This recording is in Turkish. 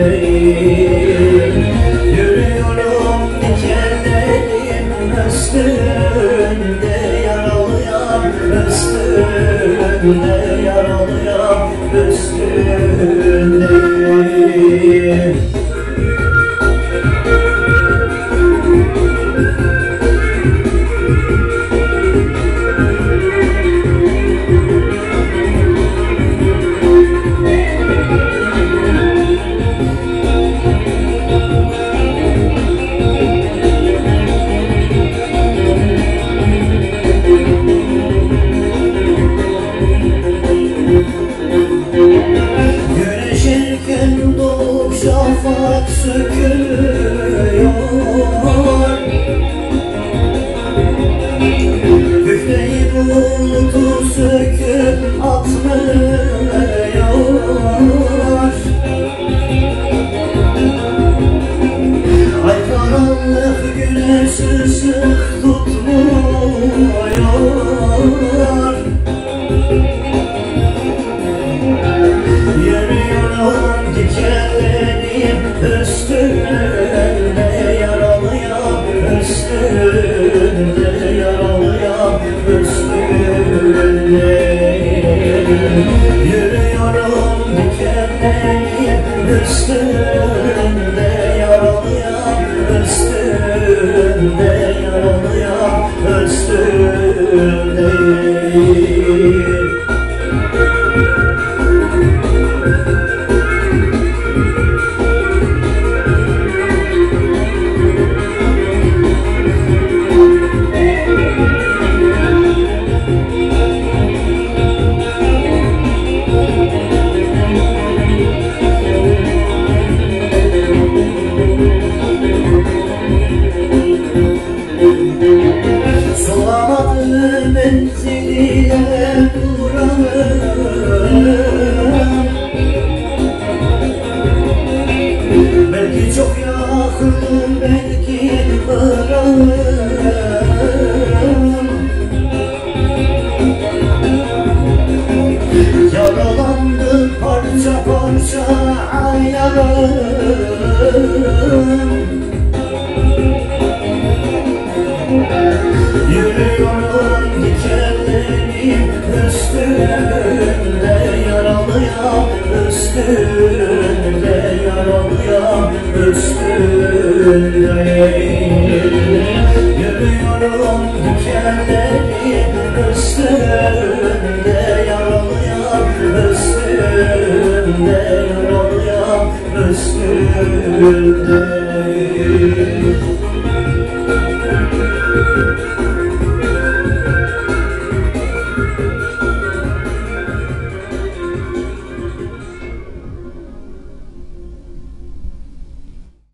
yüreğim Yürüyorum dikenlerim üstünde yaralıyam üstünde yaralıyam üstünde. Sökülüyor Üfleyip bulutu söküp Ay karanlık güneş ışık tutmuyor Yürüyorum dikenlerim üstünde yaralıyam üstünde yaralıyam üstünde. Yürüyorum dikenlerim üstünde yaralıyam üstünde yaralıyam üstünde Yaralandım parça parça ayarım Yürüyorum dikenlerim üstünde yaralıyam üstünde yaralıyam üstünde. Yürüyorum dikenlerim üstünde yaralıyam üstünde Dünya üstünde.